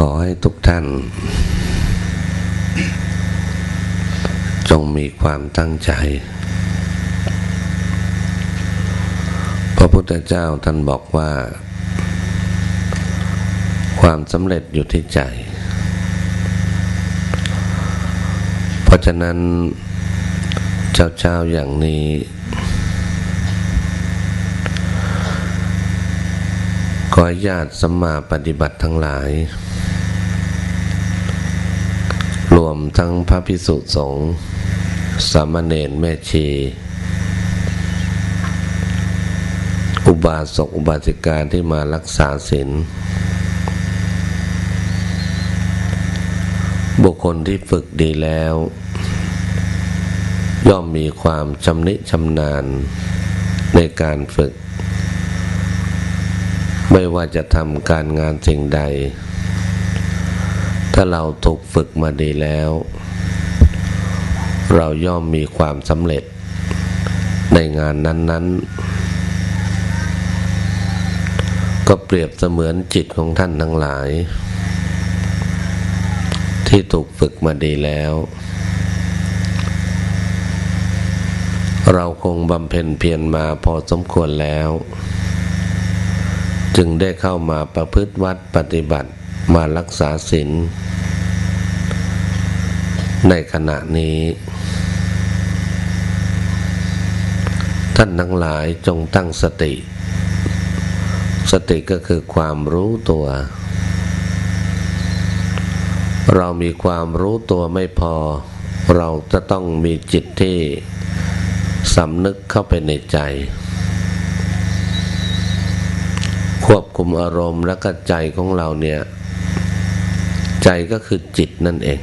ขอให้ทุกท่าน จงมีความตั้งใจ พระพุทธเจ้าท่านบอกว่า ความสำเร็จอยู่ที่ใจ เพราะฉะนั้นเจ้าๆอย่างนี้ขอญาติสัมมาปฏิบัติทั้งหลาย รว มทั้งพระพิสุสงฆ์สามเณรแม่ชี อุบาสกอุบาสิกาที่มารักษาศีลบุคคลที่ฝึกดีแล้ว ย่อมมีความชำนิชำนาญในการฝึก ไม่ว่าจะทำการงานสิ่งใด ถ้าเราถูกฝึกมาดีแล้ว เราย่อมมีความสำเร็จในงานนั้น ๆ ก็เปรียบเสมือนจิตของท่านทั้งหลาย ที่ถูกฝึกมาดีแล้ว เราคงบำเพ็ญเพียรมาพอสมควรแล้ว จึงได้เข้ามาประพฤติวัดปฏิบัติ มารักษาศีลในขณะนี้ ท่านทั้งหลายจงตั้งสติ สติก็คือความรู้ตัว เรามีความรู้ตัวไม่พอ เราจะต้องมีจิตที่สำนึกเข้าไปในใจ ควบคุมอารมณ์และก็ใจของเราเนี่ย ใจก็คือจิตนั่นเอง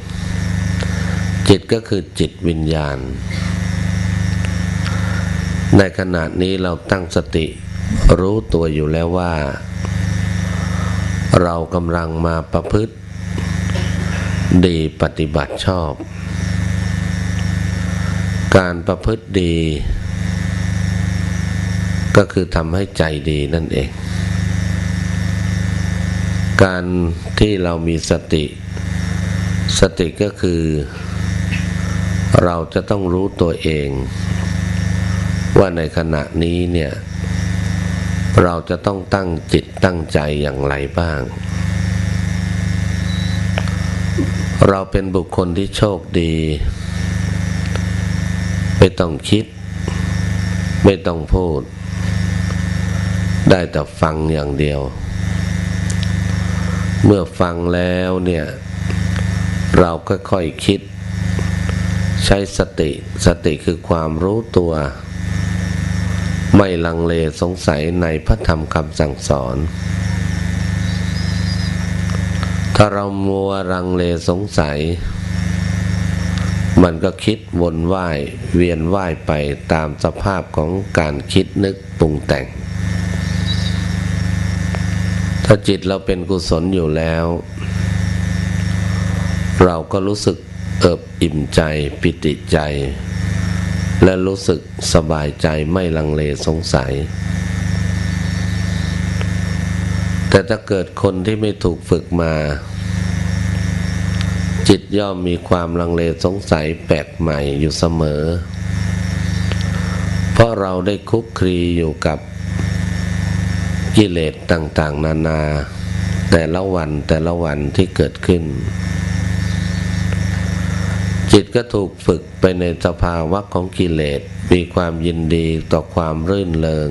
จิตก็คือจิตวิญญาณ ในขณะนี้เราตั้งสติรู้ตัวอยู่แล้วว่า เรากำลังมาประพฤติ ดีปฏิบัติชอบ การประพฤติดี ก็คือทำให้ใจดีนั่นเอง การที่เรามีสติ สติก็คือ เราจะต้องรู้ตัวเอง ว่าในขณะนี้เนี่ย เราจะต้องตั้งจิตตั้งใจอย่างไรบ้าง เราเป็นบุคคลที่โชคดี ไม่ต้องคิด ไม่ต้องพูด ได้แต่ฟังอย่างเดียว เมื่อฟังแล้วเนี่ย เราก็ค่อยคิด ใช้สติสติคือความรู้ตัว ไม่ลังเลสงสัยในพระธรรมคำสั่งสอน ถ้าเรามัวลังเลสงสัย มันก็คิดวนว่ายเวียนว่ายไปตามสภาพของการคิดนึกปรุงแต่ง ถ้าจิตเราเป็นกุศลอยู่แล้ว เราก็รู้สึกเอิบอิ่มใจปิติใจ และรู้สึกสบายใจไม่ลังเลสงสัย แต่ถ้าเกิดคนที่ไม่ถูกฝึกมา จิตย่อมมีความลังเลสงสัยแปลกใหม่อยู่เสมอ เพราะเราได้คุกคลีอยู่กับ กิเลสต่างๆ นานา แต่ละวันแต่ละวันที่เกิดขึ้น จิตก็ถูกฝึกไปในสภาวะของกิเลสมีความยินดีต่อความรื่นเริง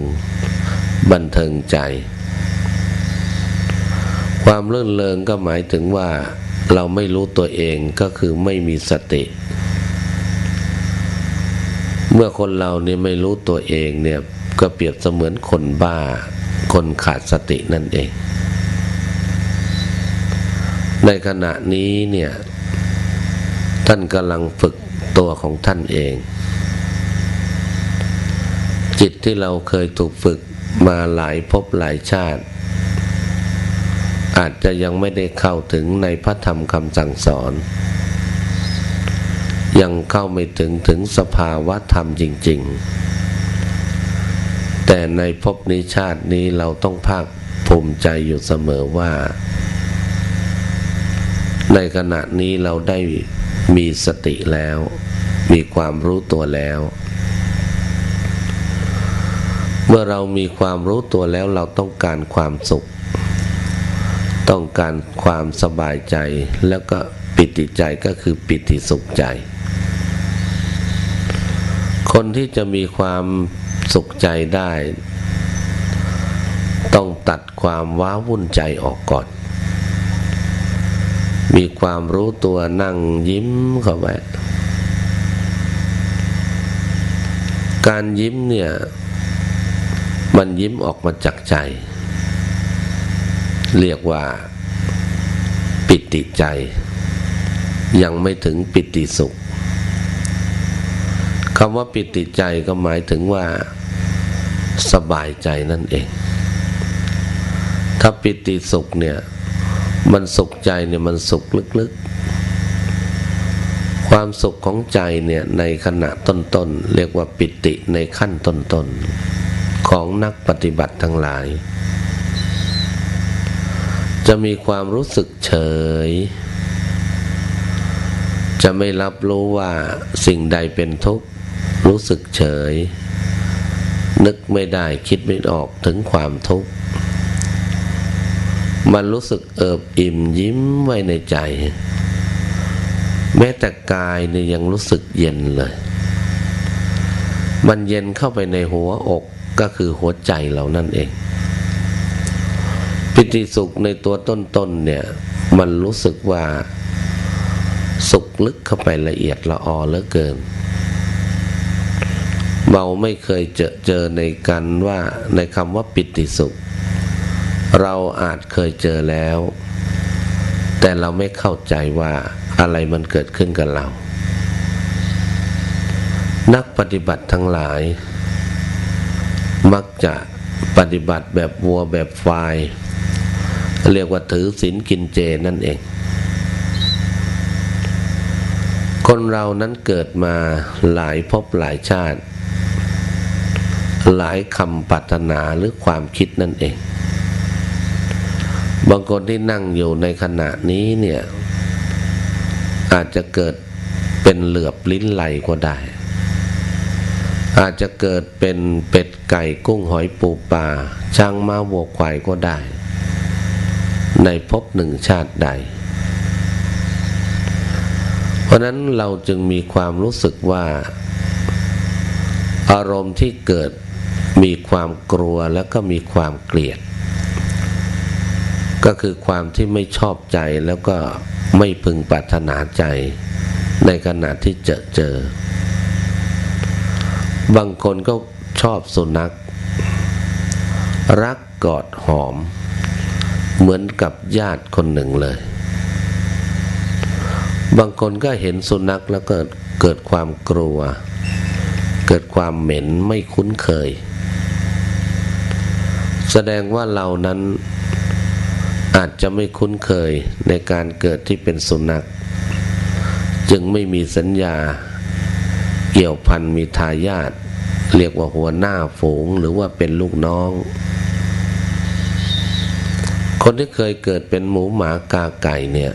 บันเทิงใจ ความรื่นเริงก็หมายถึงว่าเราไม่รู้ตัวเองก็คือไม่มีสติ เมื่อคนเราเนี่ยไม่รู้ตัวเองเนี่ยก็เปรียบเสมือนคนบ้า คนขาดสตินั่นเอง ในขณะนี้เนี่ย ท่านกำลังฝึกตัวของท่านเอง จิตที่เราเคยถูกฝึกมาหลายภพหลายชาติ อาจจะยังไม่ได้เข้าถึงในพระธรรมคำสั่งสอน ยังเข้าไม่ถึงถึงสภาวะธรรมจริง ๆ แต่ในภพนี้ชาตินี้เราต้องภาคภูมิใจอยู่เสมอว่า ในขณะนี้เราได้มีสติแล้ว มีความรู้ตัวแล้ว เมื่อเรามีความรู้ตัวแล้วเราต้องการความสุข ต้องการความสบายใจแล้วก็ปิติใจก็คือปิติสุขใจ คนที่จะมีความ สุขใจได้ ต้องตัดความว้าวุ่นใจออกก่อน มีความรู้ตัวนั่งยิ้มเข้าไปการยิ้มเนี่ย มันยิ้มออกมาจากใจ เรียกว่า ปิติใจ ยังไม่ถึงปิติสุข คำว่าปิติใจก็หมายถึงว่าสบายใจนั่นเอง ถ้าปิติสุขเนี่ย มันสุขใจเนี่ยมันสุขลึกๆ ความสุขของใจเนี่ยในขณะต้นๆ เรียกว่าปิติในขั้นต้นๆ ของนักปฏิบัติทั้งหลาย จะมีความรู้สึกเฉย จะไม่รับรู้ว่าสิ่งใดเป็นทุกข์ รู้สึกเฉย นึกไม่ได้คิดไม่ออกถึงความทุกข์ มันรู้สึกเอิบอิ่มยิ้มไว้ในใจ แม้แต่กายเนี่ยยังรู้สึกเย็นเลย มันเย็นเข้าไปในหัวอกก็คือหัวใจเรานั่นเอง ปิติสุขในตัวต้นๆเนี่ย มันรู้สึกว่าสุขลึกเข้าไปละเอียดละออเหลือเกิน เราไม่เคยเจอเจอในกันว่าในคำว่าปิติสุข เราอาจเคยเจอแล้ว แต่เราไม่เข้าใจว่าอะไรมันเกิดขึ้นกับเรา นักปฏิบัติทั้งหลาย มักจะปฏิบัติแบบวัวแบบควาย เรียกว่าถือศีลกินเจนั่นเอง คนเรานั้นเกิดมาหลายภพหลายชาติ หลายคำปรารถนาหรือความคิดนั่นเอง บางคนที่นั่งอยู่ในขณะนี้เนี่ย อาจจะเกิดเป็นเหลือบลิ้นไหลก็ได้ อาจจะเกิดเป็นเป็ดไก่กุ้งหอยปูปลาช้างม้าวัวควายก็ได้ ในภพหนึ่งชาติใด เพราะนั้นเราจึงมีความรู้สึกว่าอารมณ์ที่เกิด มีความกลัวแล้วก็มีความเกลียด ก็คือความที่ไม่ชอบใจแล้วก็ไม่พึงปรารถนาใจ ในขณะที่เจอเจอ บางคนก็ชอบสุนัข รักกอดหอม เหมือนกับญาติคนหนึ่งเลย บางคนก็เห็นสุนัขแล้วก็เกิดความกลัว เกิดความเหม็นไม่คุ้นเคย แสดงว่าเรานั้นอาจจะไม่คุ้นเคยในการเกิดที่เป็นสุนัข จึงไม่มีสัญญา เกี่ยวพันมีทายาทเรียกว่าหัวหน้าฝูงหรือว่าเป็นลูกน้อง คนที่เคยเกิดเป็นหมูหมากาไก่เนี่ย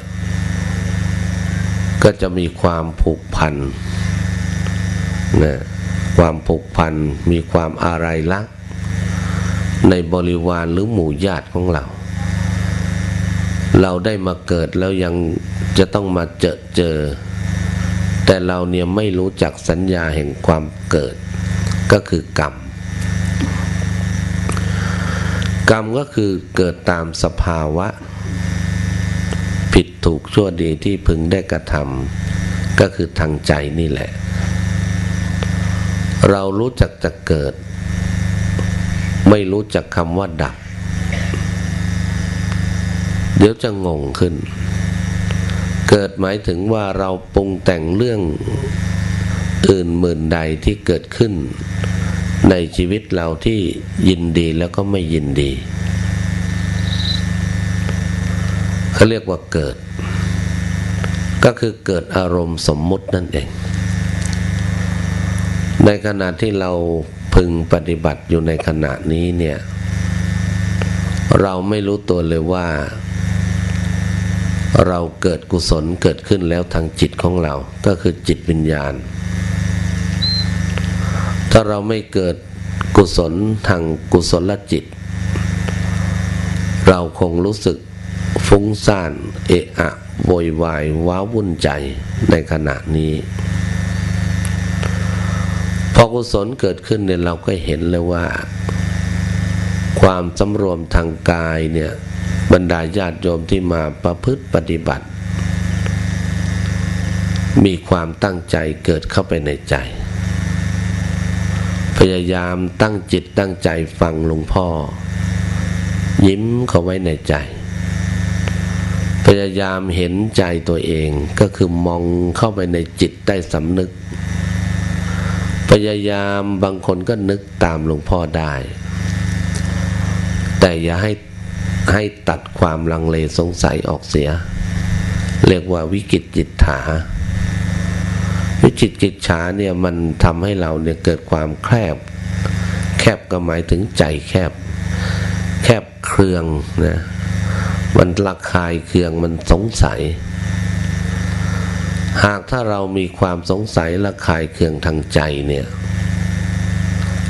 ก็จะมีความผูกพันนะความผูกพันมีความอะไรลัก ในบริวารหรือหมู่ญาติของเรา เราได้มาเกิดแล้วยังจะต้องมาเจอเจอ แต่เราเนี่ยไม่รู้จักสัญญาแห่งความเกิด ก็คือกรรม กรรมก็คือเกิดตามสภาวะ ผิดถูกชั่วดีที่พึงได้กระทำก็คือทางใจนี่แหละ เรารู้จักจะเกิด ไม่รู้จักคำว่าดับ เดี๋ยวจะงงขึ้น เกิดหมายถึงว่าเราปรุงแต่งเรื่องอื่นหมื่นใดที่เกิดขึ้น ในชีวิตเราที่ยินดีแล้วก็ไม่ยินดีเขาเรียกว่าเกิด ก็คือเกิดอารมณ์สมมุตินั่นเอง ในขณะที่เรา พึงปฏิบัติอยู่ในขณะนี้เนี่ย เราไม่รู้ตัวเลยว่า เราเกิดกุศลเกิดขึ้นแล้วทางจิตของเรา ก็คือจิตวิญญาณ ถ้าเราไม่เกิดกุศลทางกุศลจิต เราคงรู้สึกฟุ้งซ่าน เอะอะโวยวายว้าวุ่นใจในขณะนี้ อกุศลเกิดขึ้นเนี่ยเราก็เห็นเลยว่า ความสำรวมทางกายเนี่ยบรรดาญาติโยมที่มาประพฤติปฏิบัติ มีความตั้งใจเกิดเข้าไปในใจ พยายามตั้งจิตตั้งใจฟังหลวงพ่อ ยิ้มเขาไว้ในใจ พยายามเห็นใจตัวเองก็คือมองเข้าไปในจิตได้สำนึก พยายามบางคนก็นึกตามหลวงพ่อได้ แต่อย่าให้ให้ตัดความลังเลสงสัยออกเสีย เรียกว่าวิกิตจิตถา วิจิตกิจฉาเนี่ยมันทำให้เราเนี่ยเกิดความแคบ แคบก็หมายถึงใจแคบ แคบเครืองนะมันระคายเคืองมันสงสัย หากถ้าเรามีความสงสัยระคายเคืองทางใจเนี่ย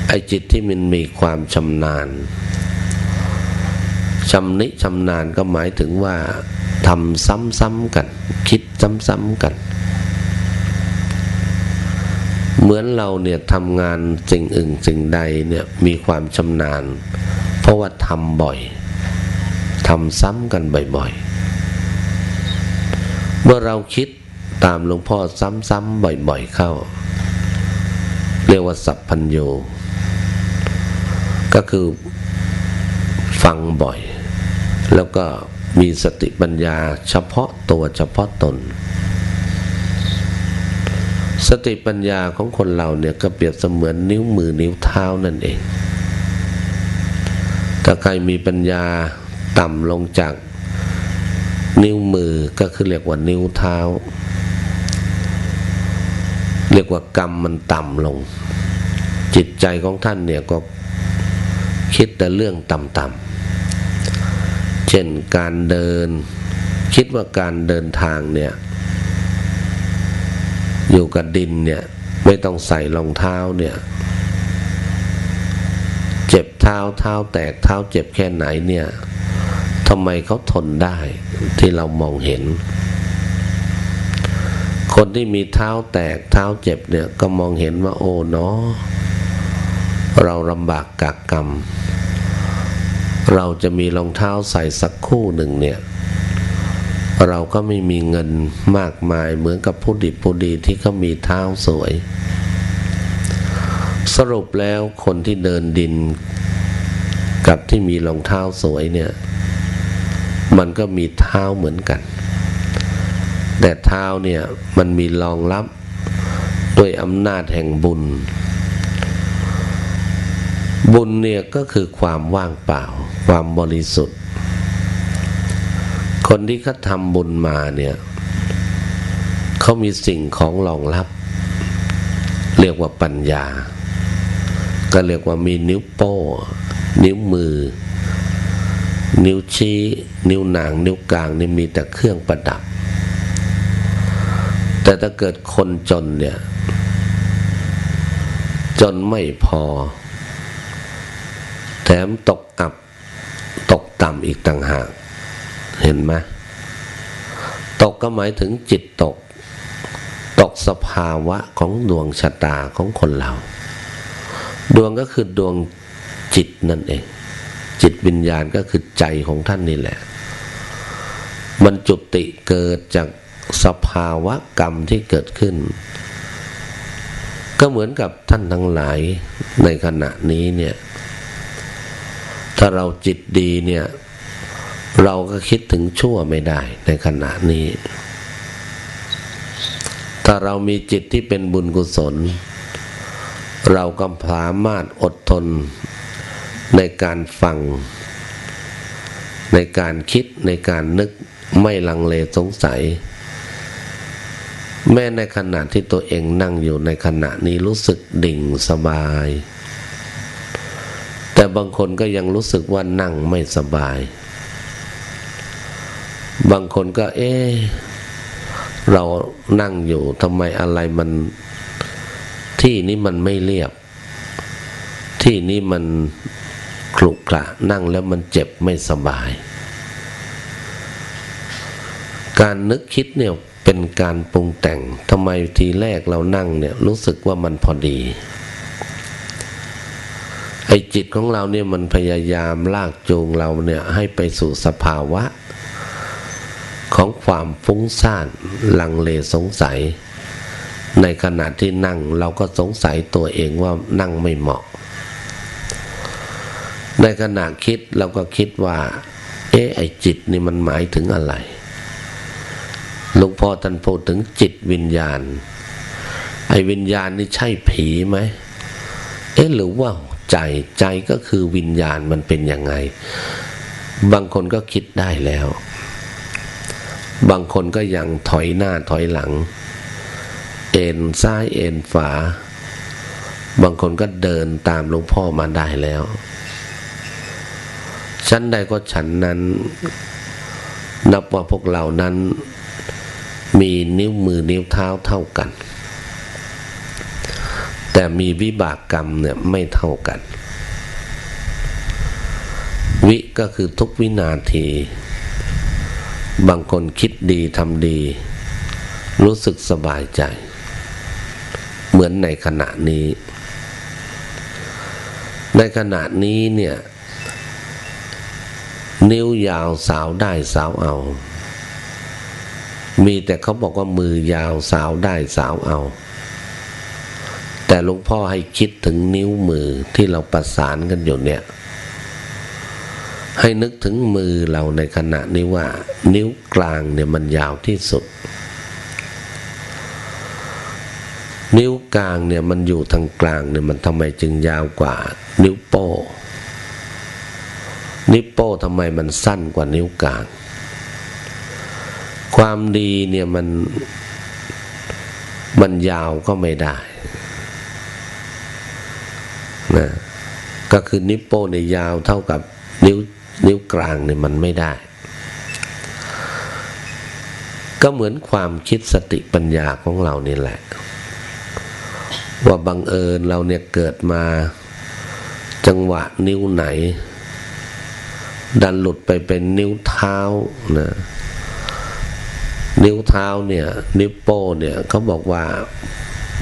ไอจิตที่มันมีความชำนาญชำนิชำนาญก็หมายถึงว่าทำซ้ำๆกัน คิดซ้ำๆกัน เหมือนเราเนี่ยทำงานสิ่งอื่นสิ่งใดเนี่ยมีความชำนาญ เพราะว่าทำบ่อยทำซ้ำกันบ่อยๆเมื่อเราคิด ตามหลวงพ่อซ้ำๆบ่อยๆเข้า เรียกว่าสัพพัญโย ก็คือฟังบ่อย แล้วก็มีสติปัญญาเฉพาะตัวเฉพาะตน สติปัญญาของคนเราเนี่ยก็เปรียบเสมือนนิ้วมือนิ้วเท้านั่นเองถ้าใครมีปัญญาต่ำลงจากนิ้วมือก็คือเรียกว่านิ้วเท้า เรียกว่ากรรมมันต่ำลง จิตใจของท่านเนี่ยก็คิดแต่เรื่องต่ำๆเช่นการเดิน คิดว่าการเดินทางเนี่ย อยู่กับดินเนี่ย ไม่ต้องใส่รองเท้าเนี่ย เจ็บเท้าเท้าแตกเท้าเจ็บแค่ไหนเนี่ยทำไมเขาทนได้ที่เรามองเห็น คนที่มีเท้าแตกเท้าเจ็บเนี่ยก็มองเห็นว่าโอ้เนาะเราลำบากกักกรรม เราจะมีรองเท้าใส่สักคู่หนึ่งเนี่ย เราก็ไม่มีเงินมากมายเหมือนกับผู้ดิบผู้ดีที่เขามีเท้าสวย สรุปแล้วคนที่เดินดินกับที่มีรองเท้าสวยเนี่ย มันก็มีเท้าเหมือนกัน แต่เท้าเนี่ยมันมีรองรับด้วยอำนาจแห่งบุญ บุญเนี่ยก็คือความว่างเปล่า ความบริสุทธิ์ คนที่เขาทำบุญมาเนี่ยเขามีสิ่งของรองรับ เรียกว่าปัญญา ก็เรียกว่ามีนิ้วโป้ นิ้วมือ นิ้วชี้ นิ้วนาง นิ้วกลางนี่มีแต่เครื่องประดับ แต่ถ้าเกิดคนจนเนี่ย จนไม่พอ แถมตกอับ ตกต่ำอีกต่างหาก เห็นไหมตกก็หมายถึงจิตตก ตกสภาวะของดวงชะตาของคนเรา ดวงก็คือดวงจิตนั่นเอง จิตวิญญาณก็คือใจของท่านนี่แหละ มันจุติเกิดจาก สภาวะกรรมที่เกิดขึ้น ก็เหมือนกับท่านทั้งหลายในขณะนี้เนี่ย ถ้าเราจิตดีเนี่ย เราก็คิดถึงชั่วไม่ได้ในขณะนี้ ถ้าเรามีจิตที่เป็นบุญกุศล เราก็สามารถอดทนในการฟัง ในการคิดในการนึกไม่ลังเลสงสัย แม้ในขณะที่ตัวเองนั่งอยู่ในขณะนี้รู้สึกดิ่งสบาย แต่บางคนก็ยังรู้สึกว่านั่งไม่สบาย บางคนก็เอ๊เรานั่งอยู่ทำไมอะไรมัน ที่นี้มันไม่เรียบ ที่นี้มันคลุกคละนั่งแล้วมันเจ็บไม่สบาย การนึกคิดเนี่ย เป็นการปรุงแต่งทำไมทีแรกเรานั่งเนี่ยรู้สึกว่ามันพอดี ไอ้จิตของเราเนี่ยมันพยายามลากจูงเราเนี่ยให้ไปสู่สภาวะ ของความฟุ้งซ่านลังเลสงสัย ในขณะที่นั่งเราก็สงสัยตัวเองว่านั่งไม่เหมาะ ในขณะคิดเราก็คิดว่า เอ๊ะไอ้จิตนี่มันหมายถึงอะไร หลวงพ่อท่านพูดถึงจิตวิญญาณ ไอ้วิญญาณนี่ใช่ผีไหม เอ๊ะหรือว่าใจใจก็คือวิญญาณมันเป็นยังไง บางคนก็คิดได้แล้ว บางคนก็ยังถอยหน้าถอยหลัง เอ็นซ้ายเอ็นฝา บางคนก็เดินตามหลวงพ่อมาได้แล้วชั้นใดก็ฉันนั้น นับว่าพวกเรานั้น มีนิ้วมือนิ้วเท้าเท่ากัน แต่มีวิบากกรรมเนี่ยไม่เท่ากัน วิก็คือทุกวินาที บางคนคิดดีทำดี รู้สึกสบายใจ เหมือนในขณะนี้ ในขณะนี้เนี่ย นิ้วยาวสาวได้สาวเอา มีแต่เขาบอกว่ามือยาวสาวได้สาวเอา แต่หลวงพ่อให้คิดถึงนิ้วมือที่เราประสานกันอยู่เนี่ย ให้นึกถึงมือเราในขณะนี้ว่า นิ้วกลางเนี่ยมันยาวที่สุด นิ้วกลางเนี่ยมันอยู่ทางกลางเนี่ยมันทำไมจึงยาวกว่า นิ้วโป้ นิ้วโป้ทำไมมันสั้นกว่านิ้วกลาง ความดีเนี่ยมันมันยาวก็ไม่ได้นะก็คือนิปโป้ในยาวเท่ากับนิ้วนิ้วกลางเนี่ยมันไม่ได้ ก็เหมือนความคิดสติปัญญาของเรานี่แหละ ว่าบังเอิญเราเนี่ยเกิดมาจังหวะนิ้วไหน ดันหลุดไปเป็นนิ้วเท้านะ นิ้วเท้าเนี่ย นิ้วโป้เนี่ยเขาบอกว่า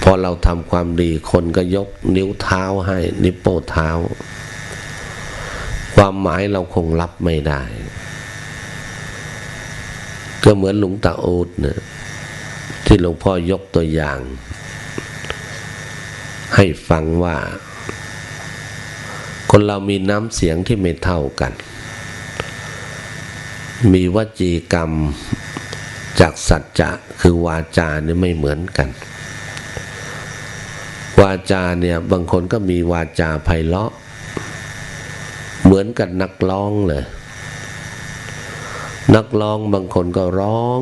พอเราทำความดีคนก็ยกนิ้วเท้าให้ นิ้วโป้เท้า ความหมายเราคงรับไม่ได้ ก็เหมือนหลวงตาโอ๊ตเนี่ยที่หลวงพ่อยกตัวอย่าง ให้ฟังว่า คนเรามีน้ำเสียงที่ไม่เท่ากัน มีวจีกรรม จากสัจจะคือวาจาเนี่ยไม่เหมือนกัน วาจาเนี่ยบางคนก็มีวาจาไพเราะ เหมือนกับนักร้องเลย นักร้องบางคนก็ร้อง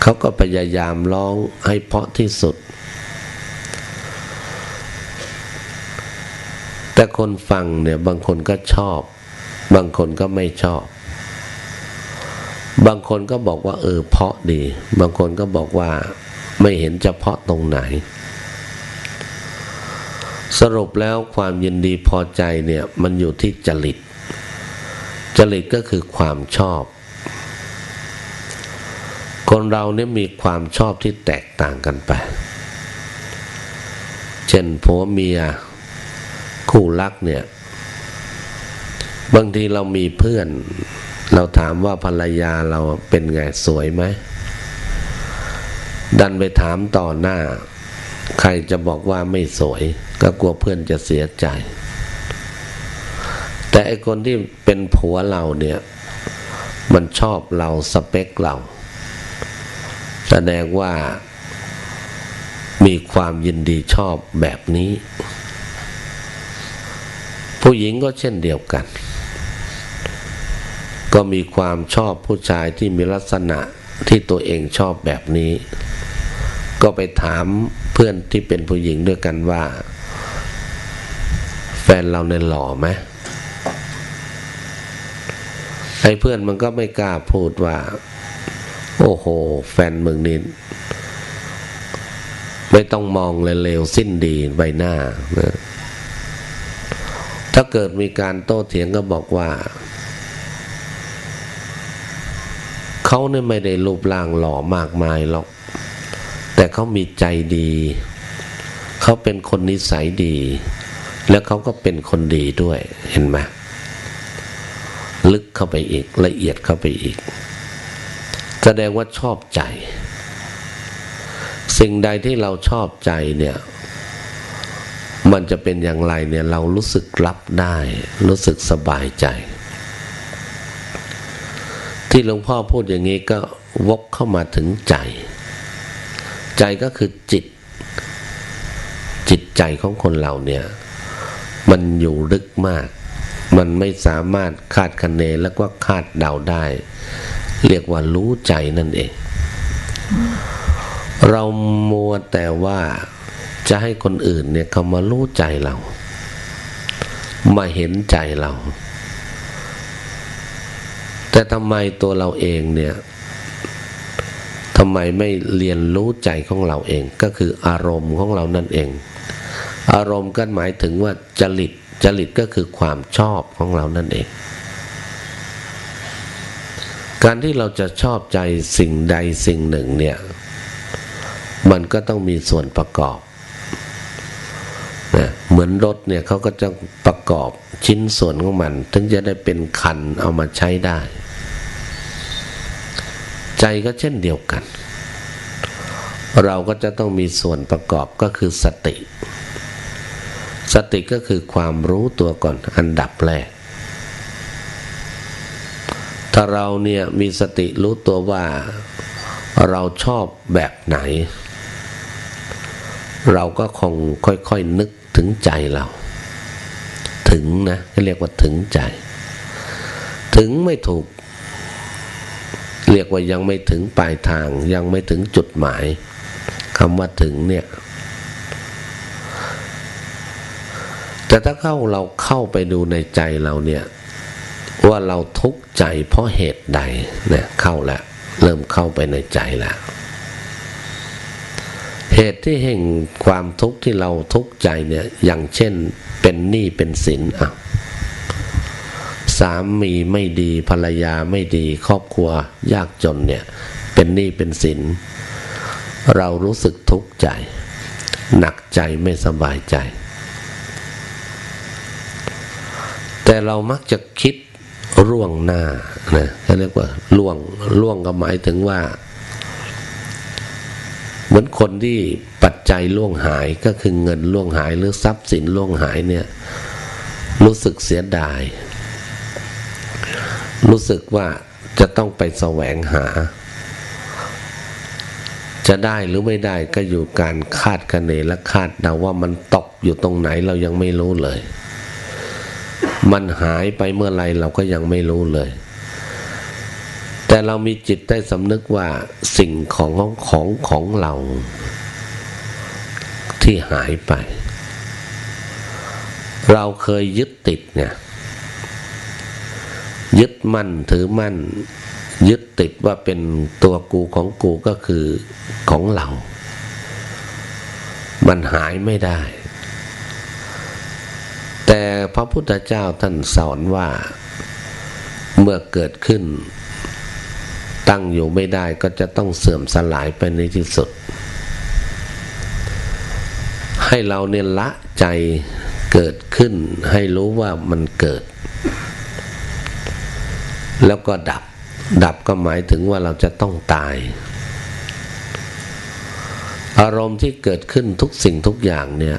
เขาก็พยายามร้องให้เพาะที่สุด แต่คนฟังเนี่ยบางคนก็ชอบ บางคนก็ไม่ชอบ บางคนก็บอกว่า เออเพาะดี บางคนก็บอกว่าไม่เห็นจะเพาะตรงไหน สรุปแล้วความยินดีพอใจเนี่ยมันอยู่ที่จริต จริตก็คือความชอบ คนเราเนี่ยมีความชอบที่แตกต่างกันไป เช่นผัวเมีย คู่รักเนี่ย บางทีเรามีเพื่อน เราถามว่าภรรยาเราเป็นไงสวยไหม ดันไปถามต่อหน้า ใครจะบอกว่าไม่สวย ก็กลัวเพื่อนจะเสียใจ แต่ไอคนที่เป็นผัวเราเนี่ย มันชอบเราสเปคเรา แสดงว่ามีความยินดีชอบแบบนี้ ผู้หญิงก็เช่นเดียวกัน ก็มีความชอบผู้ชายที่มีลักษณะที่ตัวเองชอบแบบนี้ ก็ไปถามเพื่อนที่เป็นผู้หญิงด้วยกันว่า แฟนเราเนี่ยหล่อไหมไอ้เพื่อนมันก็ไม่กล้าพูดว่า โอ้โห แฟนมึงนี่ไม่ต้องมองเลยเลวสิ้นดีใบหน้านะถ้าเกิดมีการโต้เถียงก็บอกว่า เขาเนี่ยไม่ได้รูปร่างหล่อมากมายหรอก แต่เขามีใจดี เขาเป็นคนนิสัยดี แล้วเขาก็เป็นคนดีด้วยเห็นไหมลึกเข้าไปอีกละเอียดเข้าไปอีก แสดงว่าชอบใจ สิ่งใดที่เราชอบใจเนี่ย มันจะเป็นอย่างไรเนี่ยเรารู้สึกรับได้ รู้สึกสบายใจ ที่หลวงพ่อพูดอย่างนี้ก็วกเข้ามาถึงใจ ใจก็คือจิต จิตใจของคนเราเนี่ย มันอยู่ลึกมาก มันไม่สามารถคาดคะเนแล้วก็คาดเดาได้ เรียกว่ารู้ใจนั่นเอง เรามัวแต่ว่าจะให้คนอื่นเนี่ยเขามารู้ใจเรา มาเห็นใจเรา แต่ทำไมตัวเราเองเนี่ยทำไมไม่เรียนรู้ใจของเราเอง ก็คืออารมณ์ของเรานั่นเอง อารมณ์ก็หมายถึงว่าจริตจริตก็คือความชอบของเรานั่นเอง การที่เราจะชอบใจสิ่งใดสิ่งหนึ่งเนี่ย มันก็ต้องมีส่วนประกอบนะเหมือนรถเนี่ยเขาก็จะประกอบชิ้นส่วนของมัน ถึงจะได้เป็นคันเอามาใช้ได้ ใจก็เช่นเดียวกัน เราก็จะต้องมีส่วนประกอบก็คือสติ สติก็คือความรู้ตัวก่อนอันดับแรก ถ้าเราเนี่ยมีสติรู้ตัวว่าเราชอบแบบไหน เราก็คงค่อยๆนึกถึงใจเรา ถึงนะก็เรียกว่าถึงใจ ถึงไม่ถูก เรียกว่ายังไม่ถึงปลายทาง ยังไม่ถึงจุดหมายคำว่าถึงเนี่ยแต่ถ้าเข้าเราเข้าไปดูในใจเราเนี่ยว่าเราทุกข์ใจเพราะเหตุใดเนี่ยเข้าแล้วเริ่มเข้าไปในใจแล้วเหตุที่แห่งความทุกข์ที่เราทุกข์ใจเนี่ยอย่างเช่นเป็นหนี้เป็นสินอะ สามีไม่ดีภรรยาไม่ดี ครอบครัวยากจนเนี่ย เป็นหนี้เป็นสิน เรารู้สึกทุกข์ใจ หนักใจไม่สบายใจ แต่เรามักจะคิดร่วงหน้านะเขาเรียกว่าล่วงล่วงก็หมายถึงว่า เหมือนคนที่ปัจจัยล่วงหายก็คือเงินล่วงหายหรือทรัพย์สินล่วงหายเนี่ย รู้สึกเสียดาย รู้สึกว่าจะต้องไปแสวงหา จะได้หรือไม่ได้ก็อยู่การคาดคะเนและคาดเดาว่ามันตกอยู่ตรงไหนเรายังไม่รู้เลย มันหายไปเมื่อไรเราก็ยังไม่รู้เลย แต่เรามีจิตได้สำนึกว่าสิ่งของของของของเรา ที่หายไป เราเคยยึดติดเนี่ย ยึดมั่นถือมั่น ยึดติดว่าเป็นตัวกูของกูก็คือของเรา มันหายไม่ได้ แต่พระพุทธเจ้าท่านสอนว่าเมื่อเกิดขึ้น ตั้งอยู่ไม่ได้ก็จะต้องเสื่อมสลายไปในที่สุด ให้เราเนี่ยละใจเกิดขึ้น ให้รู้ว่ามันเกิด แล้วก็ดับ ดับก็หมายถึงว่าเราจะต้องตาย อารมณ์ที่เกิดขึ้นทุกสิ่งทุกอย่างเนี่ย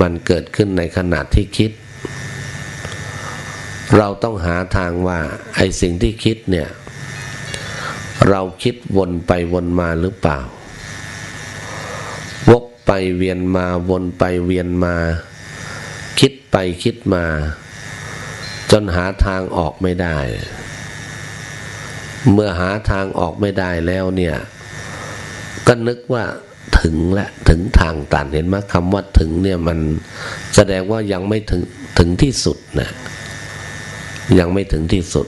มันเกิดขึ้นในขณะที่คิด เราต้องหาทางว่าไอ้สิ่งที่คิดเนี่ย เราคิดวนไปวนมาหรือเปล่า วกไปเวียนมาวนไปเวียนมา คิดไปคิดมาจนหาทางออกไม่ได้ เมื่อหาทางออกไม่ได้แล้วเนี่ย ก็นึกว่าถึงและถึงทางตันเห็นไหมคำว่าถึงเนี่ยมันแสดงว่ายังไม่ถึงถึงที่สุดนะยังไม่ถึงที่สุด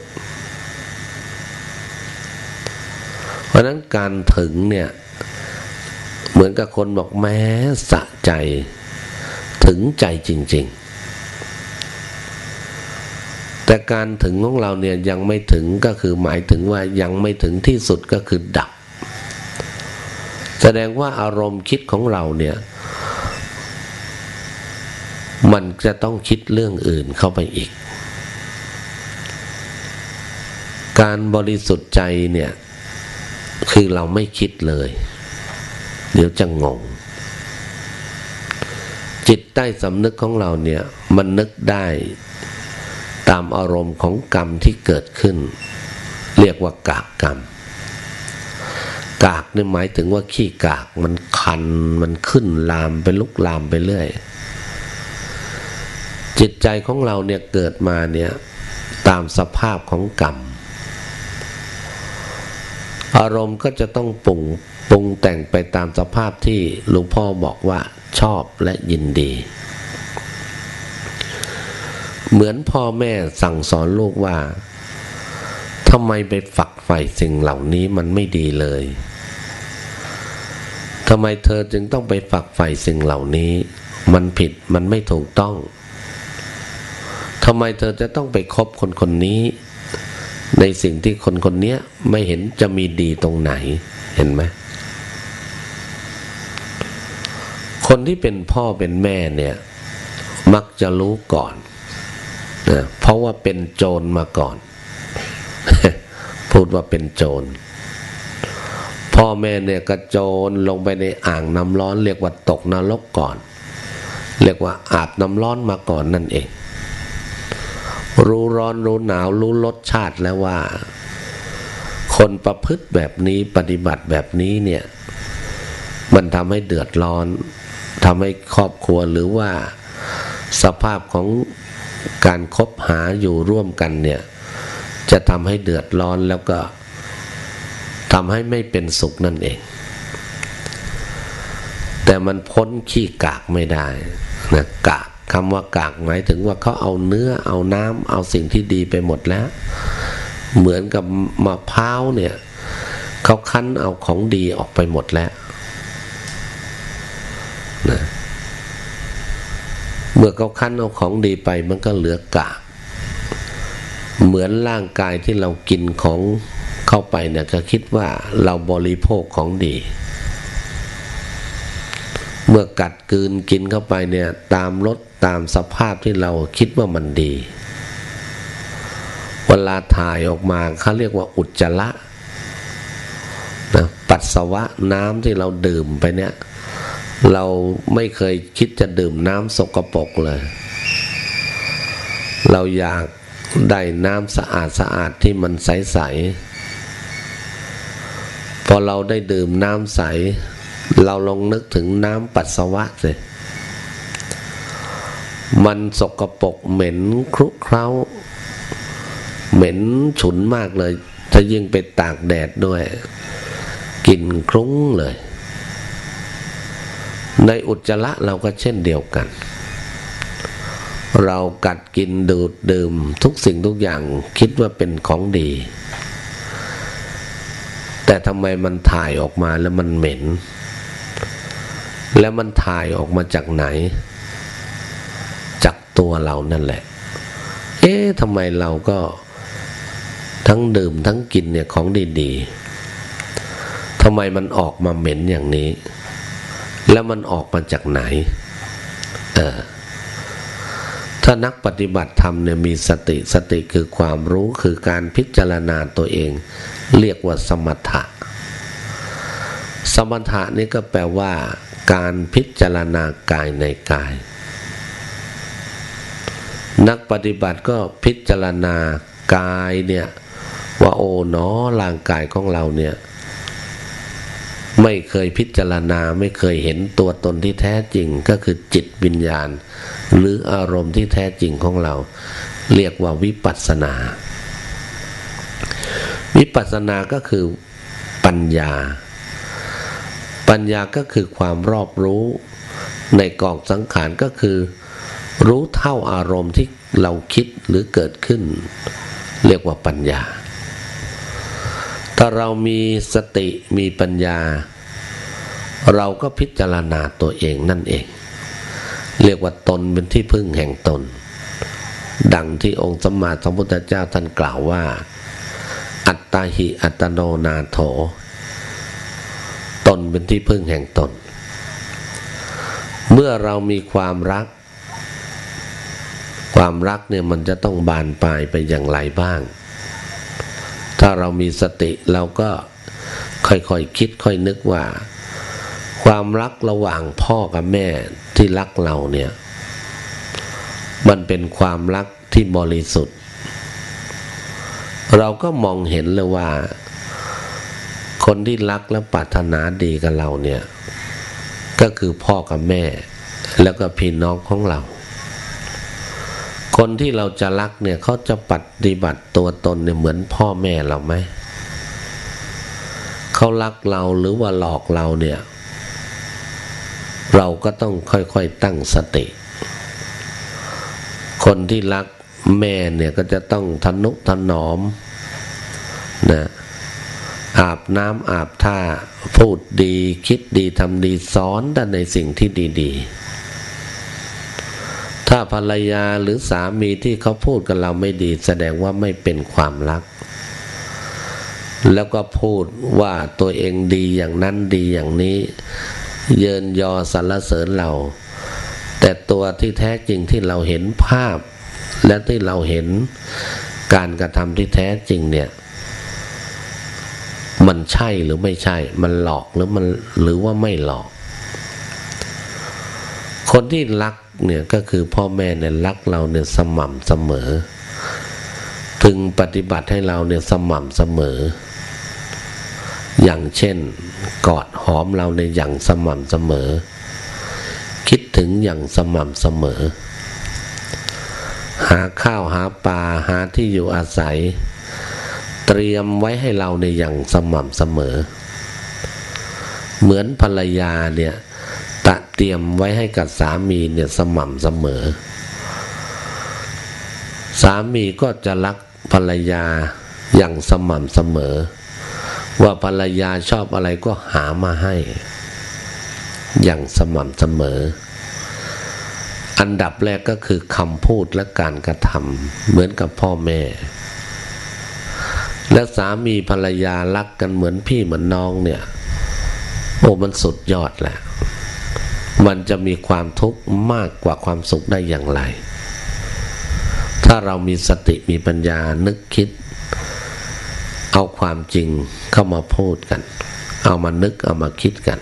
เพราะนั้นการถึงเนี่ย เหมือนกับคนบอกแม้สะใจ ถึงใจจริง ๆ แต่การถึงของเราเนี่ยยังไม่ถึงก็คือหมายถึงว่ายังไม่ถึงที่สุดก็คือดับ แสดงว่าอารมณ์คิดของเราเนี่ยมันจะต้องคิดเรื่องอื่นเข้าไปอีก การบริสุทธิ์ใจเนี่ยคือเราไม่คิดเลย เดี๋ยวจะงง จิตใต้สำนึกของเราเนี่ยมันนึกได้ ตามอารมณ์ของกรรมที่เกิดขึ้น เรียกว่ากากกรรม กากนี่หมายถึงว่าขี้กากมันคันมันขึ้นลามไปลุกลามไปเรื่อย จิตใจของเราเนี่ยเกิดมาเนี่ยตามสภาพของกรรม อารมณ์ก็จะต้องปรุงปรุงแต่งไปตามสภาพที่หลวงพ่อบอกว่าชอบและยินดี เหมือนพ่อแม่สั่งสอนลูกว่าทำไมไปฝักใฝ่สิ่งเหล่านี้มันไม่ดีเลยทำไมเธอจึงต้องไปฝักใฝ่สิ่งเหล่านี้ มันผิดมันไม่ถูกต้องทำไมเธอจะต้องไปคบคนคนนี้ ในสิ่งที่คนคนนี้ไม่เห็นจะมีดีตรงไหน เห็นไหมคนที่เป็นพ่อเป็นแม่เนี่ย มักจะรู้ก่อน นะเพราะว่าเป็นโจรมาก่อน พูดว่าเป็นโจร พ่อแม่เนี่ยกระโจนลงไปในอ่างน้ำร้อน เรียกว่าตกนรกก่อน เรียกว่าอาบน้ำร้อนมาก่อนนั่นเอง รู้ร้อนรู้หนาวรู้รสชาติแล้วว่า คนประพฤติแบบนี้ปฏิบัติแบบนี้เนี่ย มันทำให้เดือดร้อนทำให้ครอบครัวหรือว่าสภาพของ การคบหาอยู่ร่วมกันเนี่ย จะทำให้เดือดร้อนแล้วก็ทำให้ไม่เป็นสุขนั่นเอง แต่มันพ้นขี้กากไม่ได้นะกากคำว่ากากหมายถึงว่าเขาเอาเนื้อเอาน้ำเอาสิ่งที่ดีไปหมดแล้ว เหมือนกับมะพร้าวเนี่ยเขาคั้นเอาของดีออกไปหมดแล้วนะ เมื่อเขาคั้นเอาของดีไปมันก็เหลือกาก เหมือนร่างกายที่เรากินของเข้าไปเนี่ยก็คิดว่าเราบริโภคของดี เมื่อกัดกืนกินเข้าไปเนี่ยตามรสตามสภาพที่เราคิดว่ามันดี เวลาถ่ายออกมาเขาเรียกว่าอุจจาระนะปัสสาวะน้ำที่เราดื่มไปเนี่ย เราไม่เคยคิดจะดื่มน้ำสกปรกเลย เราอยากได้น้ำสะอาดสะอาดที่มันใสๆ พอเราได้ดื่มน้ำใส เราลองนึกถึงน้ำปัสสาวะสิ มันสกรปรกเหม็นครุเคล้า เหม็นฉุนมากเลยถ้ายิ่งไปตากแดดด้วย กลิ่นคลุ้งเลย ในอุจจาระเราก็เช่นเดียวกัน เรากัดกินดูดดื่มทุกสิ่งทุกอย่างคิดว่าเป็นของดี แต่ทำไมมันถ่ายออกมาแล้วมันเหม็น แล้วมันถ่ายออกมาจากไหน จากตัวเรานั่นแหละ เอ๊ะทำไมเราก็ทั้งดื่มทั้งกินเนี่ยของดีๆทำไมมันออกมาเหม็นอย่างนี้ แล้วมันออกมาจากไหน เออถ้านักปฏิบัติธรรมเนี่ยมีสติสติคือความรู้คือการพิจารณาตัวเอง เรียกว่าสมถะ สมถะนี่ก็แปลว่า การพิจารณากายในกาย นักปฏิบัติก็พิจารณากายเนี่ยว่าโอ้เนอร่างกายของเราเนี่ย ไม่เคยพิจารณาไม่เคยเห็นตัวตนที่แท้จริงก็คือจิตวิญญาณ หรืออารมณ์ที่แท้จริงของเรา เรียกว่าวิปัสสนา วิปัสสนาก็คือปัญญา ปัญญาก็คือความรอบรู้ในกองสังขารก็คือ รู้เท่าอารมณ์ที่เราคิดหรือเกิดขึ้น เรียกว่าปัญญา ถ้าเรามีสติมีปัญญา เราก็พิจารณาตัวเองนั่นเอง เรียกว่าตนเป็นที่พึ่งแห่งตน ดังที่องค์สมมาสัมพุทธเจ้าท่านกล่าวว่า อัตตาหิอัตโนนาโถ ตนเป็นที่พึ่งแห่งตน เมื่อเรามีความรัก ความรักเนี่ยมันจะต้องบานปลายไปอย่างไรบ้าง ถ้าเรามีสติเราก็ค่อยๆคคิดค่อยนึกว่า ความรักระหว่างพ่อกับแม่ที่รักเราเนี่ย มันเป็นความรักที่บริสุทธิ์ เราก็มองเห็นเลยว่า คนที่รักและปรารถนาดีกับเราเนี่ย ก็คือพ่อกับแม่ แล้วก็พี่น้องของเรา คนที่เราจะรักเนี่ยเขาจะปฏิบัติตัวตนเนี่ยเหมือนพ่อแม่เราไหมเขารักเราหรือว่าหลอกเราเนี่ย เราก็ต้องค่อยๆตั้งสติ คนที่รักแม่เนี่ยก็จะต้องทนุถนอมนะอาบน้ำอาบท่า พูดดีคิดดีทำดีสอนแต่ในสิ่งที่ดี ๆ ถ้าภรรยาหรือสามีที่เขาพูดกับเราไม่ดี แสดงว่าไม่เป็นความรัก แล้วก็พูดว่าตัวเองดีอย่างนั้นดีอย่างนี้ เยินยอสรรเสริญเรา แต่ตัวที่แท้จริงที่เราเห็นภาพ และที่เราเห็นการกระทำที่แท้จริงเนี่ย มันใช่หรือไม่ใช่ มันหลอกหรือมันหรือว่าไม่หลอก คนที่รัก เนี่ยก็คือพ่อแม่เนี่ยรักเราเนี่ยสม่ำเสมอพึงปฏิบัติให้เราเนี่ยสม่ำเสมอ อย่างเช่น กอดหอมเราในอย่างสม่ำเสมอ คิดถึงอย่างสม่ำเสมอ หาข้าวหาปลาหาที่อยู่อาศัย เตรียมไว้ให้เราในอย่างสม่ำเสมอ เหมือนภรรยาเนี่ย เตรียมไว้ให้กับสามีเนี่ยสม่ำเสมอ สามีก็จะรักภรรยาอย่างสม่ำเสมอ ว่าภรรยาชอบอะไรก็หามาให้ อย่างสม่ำเสมอ อันดับแรกก็คือคำพูดและการกระทำเหมือนกับพ่อแม่ และสามีภรรยารักกันเหมือนพี่เหมือนน้องเนี่ยโอ้มันสุดยอดแหละ มันจะมีความทุกข์มากกว่าความสุขได้อย่างไร ถ้าเรามีสติมีปัญญานึกคิด เอาความจริงเข้ามาพูดกัน เอามานึกเอามาคิดกัน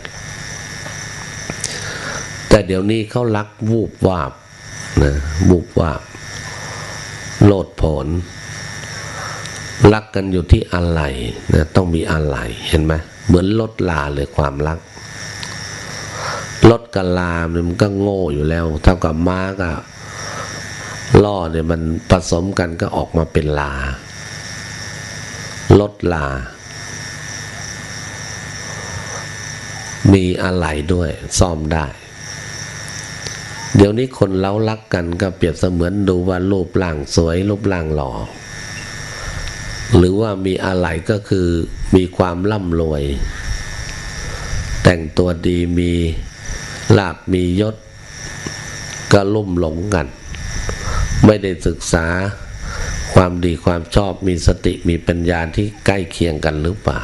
แต่เดี๋ยวนี้เขารักวูบวาบนะวูบวาบ โลดผลรักกันอยู่ที่อะไรนะต้องมีอะไรเห็นไหมเหมือนลดลาเลยความรัก รถกะลามันก็โง่อยู่แล้ว เท่ากับม้าก็ล่อเนี่ยมันผสมกันก็ออกมาเป็นลารถลา มีอะไรด้วย ซ่อมได้ เดี๋ยวนี้คนเล้ารักกันก็เปรียบเสมือนดูว่ารูปร่างสวย รูปร่างหล่อ หรือว่ามีอะไรก็คือมีความร่ำรวย แต่งตัวดีมี ลาบมียศก็ลุ่มหลงกัน ไม่ได้ศึกษาความดีความชอบมีสติมีปัญญาที่ใกล้เคียงกันหรือเปล่า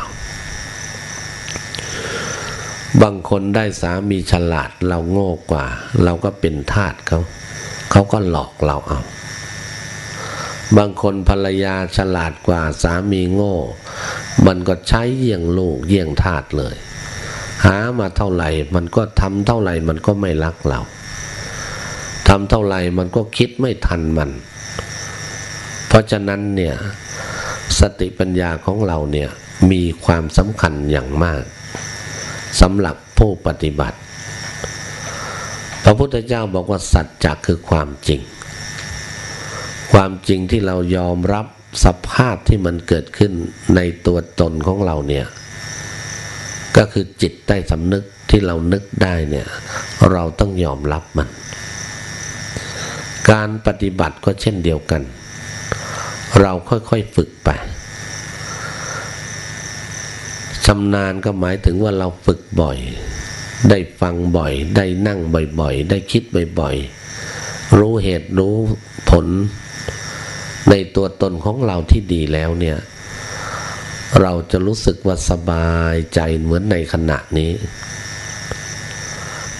บางคนได้สามีฉลาดเราโง่กว่า เราก็เป็นทาสเขาเขาก็หลอกเราเอา บางคนภรรยาฉลาดกว่าสามีโง่ มันก็ใช้เยี่ยงลูกเยี่ยงทาสเลย หามาเท่าไหร่ มันก็ทำเท่าไหร่ มันก็ไม่รักเราทำเท่าไหร่มันก็คิดไม่ทันมัน เพราะฉะนั้นเนี่ยสติปัญญาของเราเนี่ยมีความสำคัญอย่างมากสำหรับผู้ปฏิบัติ พระพุทธเจ้าบอกว่าสัจจะคือความจริง ความจริงที่เรายอมรับสภาพที่มันเกิดขึ้นในตัวตนของเราเนี่ย ก็คือจิตใต้สำนึกที่เรานึกได้เนี่ย เราต้องยอมรับมัน การปฏิบัติก็เช่นเดียวกัน เราค่อยๆฝึกไปชำนาญก็หมายถึงว่าเราฝึกบ่อย ได้ฟังบ่อย ได้นั่งบ่อยๆ ได้คิดบ่อยๆ รู้เหตุรู้ผล ในตัวตนของเราที่ดีแล้วเนี่ย เราจะรู้สึกว่าสบายใจเหมือนในขณะนี้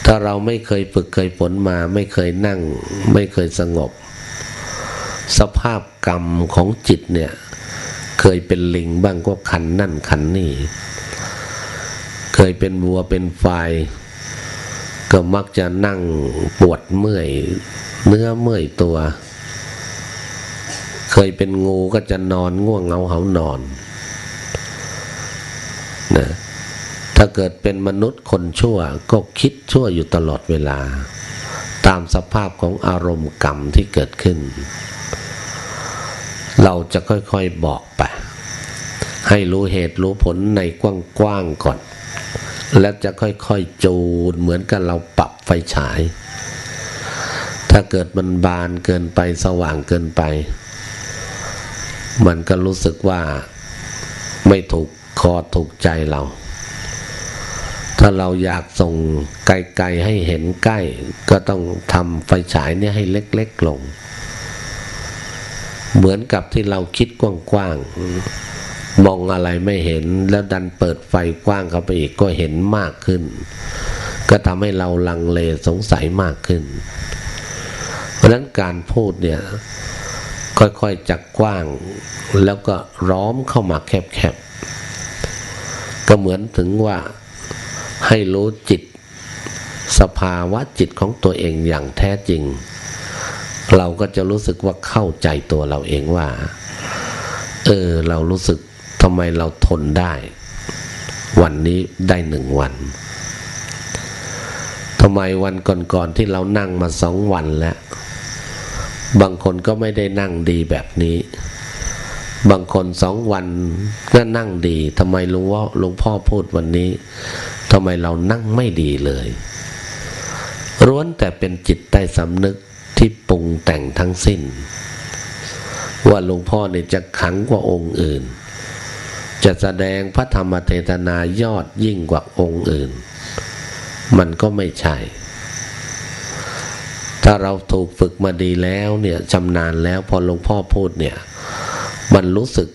ถ้าเราไม่เคยฝึกเคยฝนมา ไม่เคยนั่ง ไม่เคยสงบ สภาพกรรมของจิตเนี่ย เคยเป็นลิงบ้างก็ขันนั่นขันนี่ เคยเป็นวัวเป็นควายก็มักจะนั่งปวดเมื่อยเนื้อเมื่อยตัว เคยเป็นงูก็จะนอนง่วงเหงาเหานอน นะถ้าเกิดเป็นมนุษย์คนชั่วก็คิดชั่วอยู่ตลอดเวลา ตามสภาพของอารมณ์กรรมที่เกิดขึ้น เราจะค่อยๆบอกไป ให้รู้เหตุรู้ผลในกว้างๆก่อน แล้วจะค่อยๆจูนเหมือนกับเราปรับไฟฉาย ถ้าเกิดมันบานเกินไปสว่างเกินไป มันก็รู้สึกว่าไม่ถูก คอถูกใจเรา ถ้าเราอยากส่งไกลๆให้เห็นใกล้ ก็ต้องทำไฟฉายเนี่ยให้เล็ก ๆ ลง เหมือนกับที่เราคิดกว้างๆมองอะไรไม่เห็นแล้วดันเปิดไฟกว้างเข้าไปอีกก็เห็นมากขึ้น ก็ทำให้เราลังเลสงสัยมากขึ้น เพราะนั้นการพูดเนี่ยค่อยๆจากกว้าง แล้วก็ร้อมเข้ามาแคบๆ ก็เหมือนถึงว่าให้รู้จิต สภาวะจิตของตัวเองอย่างแท้จริง เราก็จะรู้สึกว่าเข้าใจตัวเราเองว่า เออ เรารู้สึกทำไมเราทนได้ วันนี้ได้หนึ่งวันทำไมวันก่อนๆที่เรานั่งมาสองวันแล้ว บางคนก็ไม่ได้นั่งดีแบบนี้ บางคนสองวันก็นั่งดีทำไมหลุงว่าลุงพ่อพูดวันนี้ทำไมเรานั่งไม่ดีเลยร้วนแต่เป็นจิตใต้สำนึกที่ปรุงแต่งทั้งสิ้น ว่าหลวงพ่อเนี่ยจะขังกว่าองค์อื่น จะแสดงพระธรรมเทศนายอดยิ่งกว่าองค์อื่น มันก็ไม่ใช่ ถ้าเราถูกฝึกมาดีแล้วเนี่ยชำนาญแล้วพอหลวงพ่อพูดเนี่ย มันรู้สึก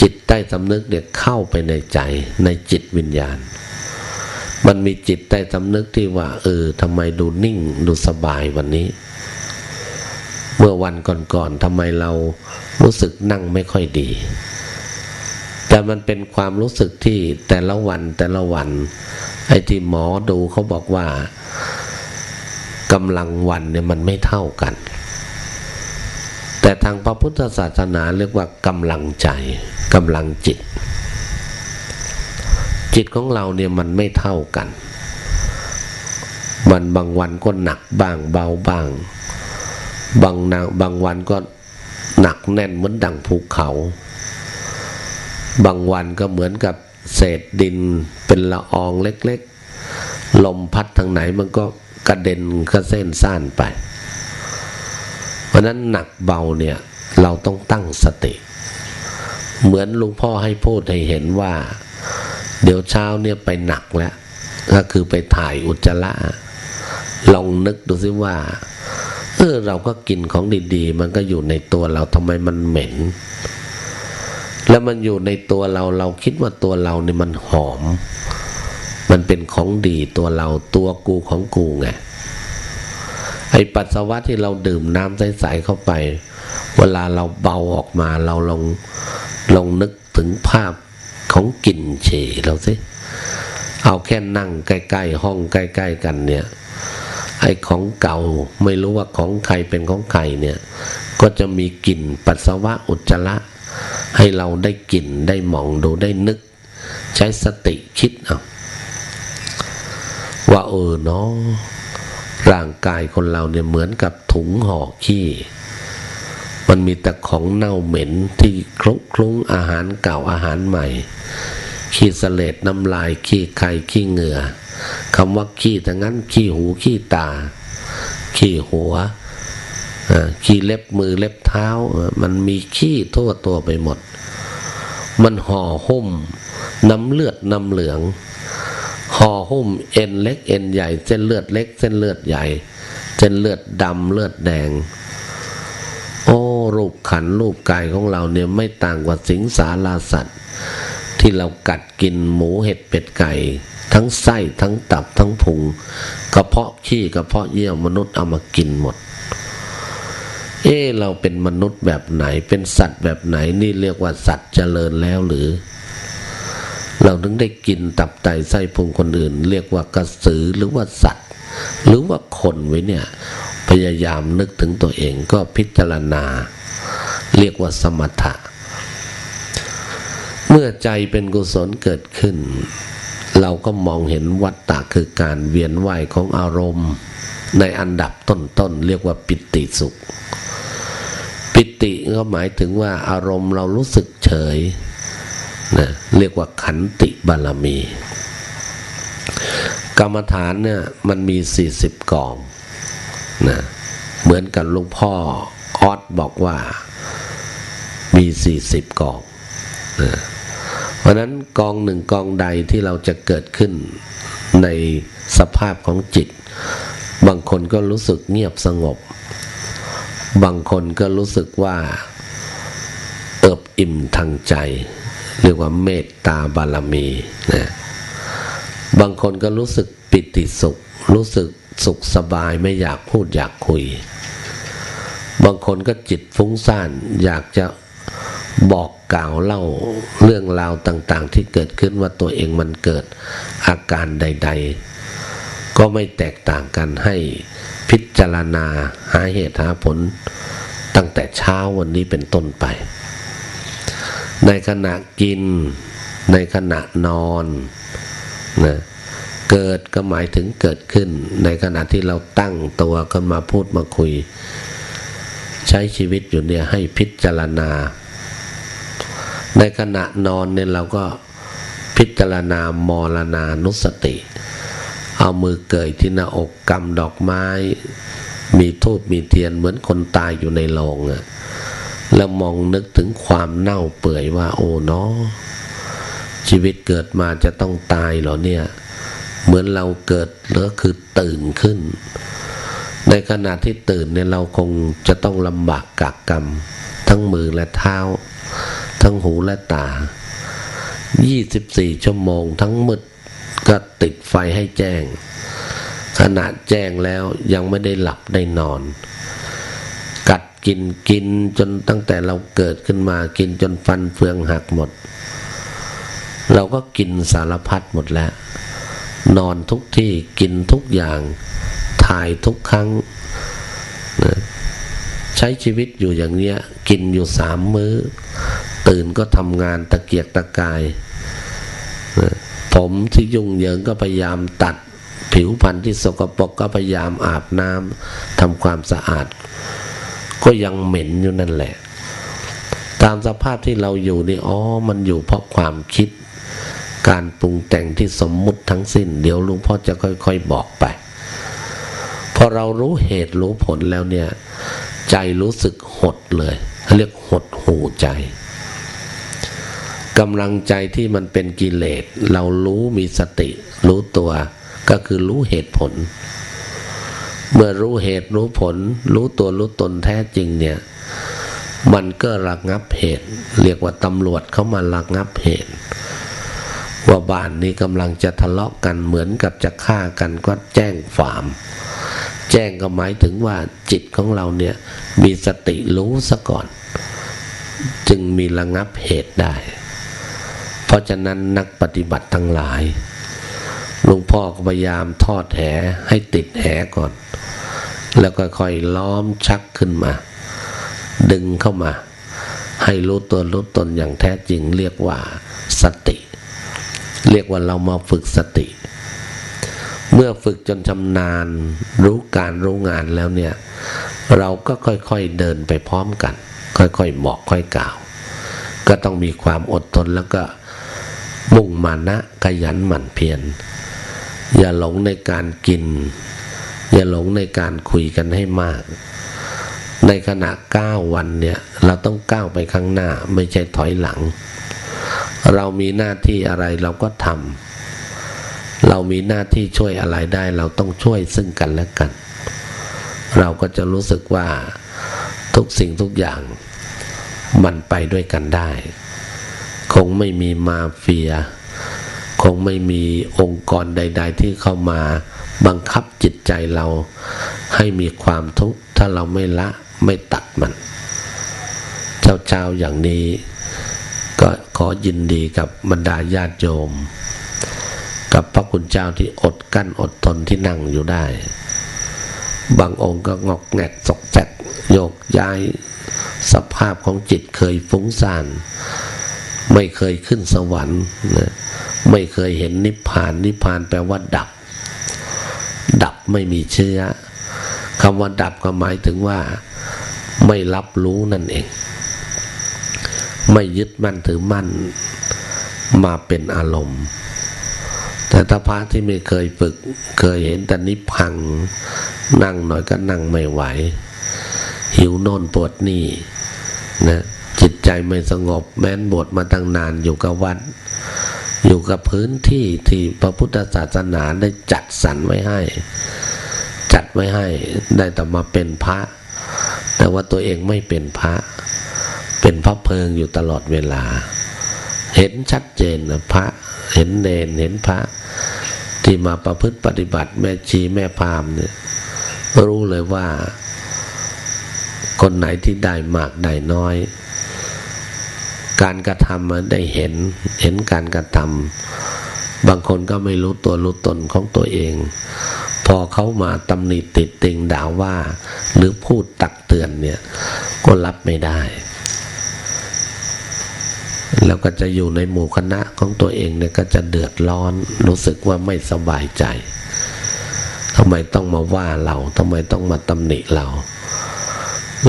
จิตใต้สำนึกเนี่ยเข้าไปในใจ ในจิตวิญญาณ มันมีจิตใต้สำนึกที่ว่า เออทำไมดูนิ่งดูสบายวันนี้ เมื่อวันก่อนๆทำไมเรารู้สึกนั่งไม่ค่อยดี แต่มันเป็นความรู้สึกที่แต่ละวันแต่ละวัน ไอ้ที่หมอดูเขาบอกว่ากำลังวันเนี่ยมันไม่เท่ากัน แต่ทางพระพุทธศาสนาเรียกว่ากำลังใจกำลังจิต จิตของเราเนี่ยมันไม่เท่ากันมันบางวันก็หนักบ้างเบาบ้าง บางนาบางวันก็หนักแน่นเหมือนดังภูเขา บางวันก็เหมือนกับเศษดินเป็นละอองเล็กๆ ลมพัดทางไหนมันก็กระเด็นกระเส้นซ่านไป ราะนั้นหนักเบาเนี่ยเราต้องตั้งสติ เหมือนลุงพ่อให้พูดให้เห็นว่า เดี๋ยวเช้าเนี่ยไปหนักแล้ว ก็คือไปถ่ายอุจจาระลองนึกดูซิว่าเออเราก็กินของดีๆ มันก็อยู่ในตัวเราทำไมมันเหม็น แล้วมันอยู่ในตัวเราเราคิดว่าตัวเราเนี่ยมันหอม มันเป็นของดีตัวเราตัวกูของกูไง ไอ้ปัสสาวะที่เราดื่มน้ำใสๆเข้าไป เวลาเราเบาออกมาเราลองลองนึกถึงภาพของกลิ่นเฉเราสิเอาแค่นั่งใกล้ ๆ ห้องใกล้ ๆ กันเนี่ยไอ้ของเก่าไม่รู้ว่าของใครเป็นของใครเนี่ย ก็จะมีกลิ่นปัสสาวะอุจจาระให้เราได้กลิ่นได้มองดูได้นึก ใช้สติคิดเอาว่าเออเนาะ ร่างกายคนเราเนี่ยเหมือนกับถุงห่อขี้มันมีแต่ของเน่าเหม็นที่คลุกคลุ้งอาหารเก่าอาหารใหม่ ขี้เสลดน้ำลายขี้ไข่ขี้เหงื่อคำว่าขี้ทั้งนั้นขี้หูขี้ตา ขี้หัวขี้เล็บมือเล็บเท้า มันมีขี้ทั่วตัวไปหมด มันห่อหุ้มน้ำเลือดน้ำเหลือง ห่อหุ้มเอ็นเล็กเอ็นใหญ่เส้นเลือดเล็ก เส้นเลือดใหญ่เส้นเลือดดำเลือดแดง โอ้รูปขันรูปกายของเราเนี่ยไม่ต่างกว่าสิงสาราสัตว์ ที่เรากัดกินหมูเห็ดเป็ดไก่ ทั้งไส้ทั้งตับทั้งพุงกระเพาะขี้กระเพาะเยี่ยวมนุษย์เอามากินหมด เอ๊เราเป็นมนุษย์แบบไหนเป็นสัตว์แบบไหนนี่เรียกว่าสัตว์เจริญแล้วหรือ เราถึงได้กินตับไตไส้พุงคนอื่น เรียกว่ากระสือหรือว่าสัตว์ หรือว่าคนไว้เนี่ยพยายามนึกถึงตัวเองก็พิจารณา เรียกว่าสมถะ เมื่อใจเป็นกุศลเกิดขึ้น เราก็มองเห็นวัตตะคือการเวียนว่ายของอารมณ์ ในอันดับต้นๆเรียกว่าปิติสุข ปิติก็หมายถึงว่าอารมณ์เรารู้สึกเฉย นะเรียกว่าขันติบารมี กรรมฐานเนี่ยมันมีสี่สิบกองนะเหมือนกับหลวงพ่อออสบอกว่ามีสี่สิบกองนะเพราะนั้นกองหนึ่งกองใดที่เราจะเกิดขึ้นในสภาพของจิต บางคนก็รู้สึกเงียบสงบ บางคนก็รู้สึกว่าเอิบอิ่มทางใจ เรียกว่าเมตตาบารมีนะบางคนก็รู้สึกปิติสุข รู้สึกสุขสบายไม่อยากพูดอยากคุย บางคนก็จิตฟุ้งซ่านอยากจะบอกกล่าวเล่าเรื่องราวต่างๆ ที่เกิดขึ้นว่าตัวเองมันเกิดอาการใด ๆ ก็ไม่แตกต่างกันให้พิจารณาหาเหตุหาผล ตั้งแต่เช้าวันนี้เป็นต้นไป ในขณะกิน ในขณะนอนนะเกิดก็หมายถึงเกิดขึ้น ในขณะที่เราตั้งตัวขึ้นมาพูดมาคุย ใช้ชีวิตอยู่เนี่ยให้พิจารณา ในขณะนอนเนี่ยเราก็พิจารณามรณานุสติ เอามือเกยที่หน้าอกกำดอกไม้ มีทูบมีเทียนเหมือนคนตายอยู่ในโลงอะ แล้วมองนึกถึงความเน่าเปื่อยว่า โอ้เนาะชีวิตเกิดมาจะต้องตายเหรอเนี่ย เหมือนเราเกิดแล้วคือตื่นขึ้น ในขณะที่ตื่นเนี่ยเราคงจะต้องลำบากกักกรรม ทั้งมือและเท้า ทั้งหูและตา 24 ชั่วโมงทั้งมืดก็ติดไฟให้แจ้ง ขณะแจ้งแล้วยังไม่ได้หลับได้นอน กัดกินกินจนตั้งแต่เราเกิดขึ้นมากินจนฟันเฟืองหักหมด เราก็กินสารพัดหมดแล้ว นอนทุกที่กินทุกอย่าง ถ่ายทุกครั้งนะใช้ชีวิตอยู่อย่างเนี้ย กินอยู่สามมื้อ ตื่นก็ทำงานตะเกียกตะกายนะผมที่ยุ่งเหยิงก็พยายามตัด ผิวพรรณที่สกปรกก็พยายามอาบน้ำทำความสะอาด ก็ยังเหม็นอยู่นั่นแหละ ตามสภาพที่เราอยู่นี่อ๋อมันอยู่เพราะความคิด การปรุงแต่งที่สมมุติทั้งสิ้น เดี๋ยวลุงพ่อจะค่อย ๆ บอกไป พอเรารู้เหตุรู้ผลแล้วเนี่ย ใจรู้สึกหดเลย เรียกหดหูใจกำลังใจที่มันเป็นกิเลสเรารู้มีสติ รู้ตัวก็คือรู้เหตุผล เมื่อรู้เหตุรู้ผล รู้ตัวรู้ตนแท้จริงเนี่ย มันก็ระงับเหตุ เรียกว่าตำรวจเขามาระงับเหตุ ว่าบ้านนี้กำลังจะทะเลาะกันเหมือนกับจะฆ่ากันก็แจ้งฟาม แจ้งก็หมายถึงว่าจิตของเราเนี่ยมีสติรู้ซะก่อน จึงมีระงับเหตุได้ เพราะฉะนั้นนักปฏิบัติทั้งหลาย หลวงพ่อก็พยายามทอดแหให้ติดแหก่อน แล้วก็ค่อยล้อมชักขึ้นมา ดึงเข้ามา ให้รู้ตัวรู้ตนอย่างแท้จริง เรียกว่าสติ เรียกว่าเรามาฝึกสติ เมื่อฝึกจนชำนาญ รู้การรู้งานแล้วเนี่ย เราก็ค่อยๆเดินไปพร้อมกัน ค่อยๆบอกค่อยกล่าว ก็ต้องมีความอดทนแล้วก็มุ่งมานะขยันหมั่นเพียร อย่าหลงในการกิน อย่าหลงในการคุยกันให้มาก ในขณะก้าววันเนี่ย เราต้องก้าวไปข้างหน้าไม่ใช่ถอยหลัง เรามีหน้าที่อะไรเราก็ทำเรามีหน้าที่ช่วยอะไรได้เราต้องช่วยซึ่งกันและกัน เราก็จะรู้สึกว่าทุกสิ่งทุกอย่างมันไปด้วยกันได้ คงไม่มีมาเฟีย คงไม่มีองค์กรใด ๆ ที่เข้ามาบังคับจิตใจเราให้มีความทุกข์ถ้าเราไม่ละไม่ตัดมัน เจ้าเจ้าอย่างนี้ ก็ขอยินดีกับบรรดาญาติโยม กับพระคุณเจ้าที่อดกั้นอดทนที่นั่งอยู่ได้ บางองค์ก็งอกแงกสกแจกโยกย้าย สภาพของจิตเคยฟุ้งซ่าน ไม่เคยขึ้นสวรรค์นะ ไม่เคยเห็นนิพพาน นิพพานแปลว่าดับ ดับไม่มีเชื้อคำว่าดับก็หมายถึงว่า ไม่รับรู้นั่นเอง ไม่ยึดมั่นถือมั่นมาเป็นอารมณ์ แต่ถ้าพระที่ไม่เคยฝึก เคยเห็นแต่นิพพัง นั่งหน่อยก็นั่งไม่ไหว หิวโน่นปวดนี่นะจิตใจไม่สงบแม้นบวชมาตั้งนานอยู่กับวัด อยู่กับพื้นที่ที่พระพุทธศาสนาได้จัดสรรไว้ให้ จัดไว้ให้ได้แต่มาเป็นพระ แต่ว่าตัวเองไม่เป็นพระ เป็นพระเพลิงอยู่ตลอดเวลา เห็นชัดเจนนะพระ เห็นเนนเห็นพระ ที่มาประพฤติปฏิบัติแม่ชีแม่พามเนี่ยรู้เลยว่า คนไหนที่ได้มากได้น้อย การกระทำมันได้เห็น เห็นการกระทำบางคนก็ไม่รู้ตัวรู้ตนของตัวเอง พอเขามาตำหนิติดติงด่าว่า หรือพูดตักเตือนเนี่ย ก็รับไม่ได้ แล้วก็จะอยู่ในหมู่คณะของตัวเองเนี่ยก็จะเดือดร้อน รู้สึกว่าไม่สบายใจทำไมต้องมาว่าเราทำไมต้องมาตำหนิเรา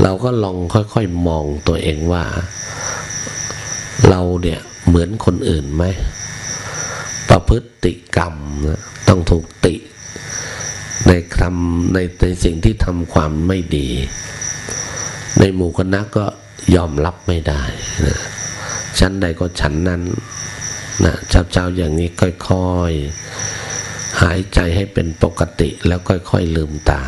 เราก็ลองค่อยๆมองตัวเองว่า เราเนี่ยเหมือนคนอื่นไหม ประพฤติกรรมนะต้องถูกติ ในคำในในสิ่งที่ทำความไม่ดี ในหมู่คณะก็ยอมรับไม่ได้นะชั้นใดก็ชั้นนั้นนะเช้าเช้าอย่างนี้ค่อยๆหายใจให้เป็นปกติแล้วค่อยๆลืมตา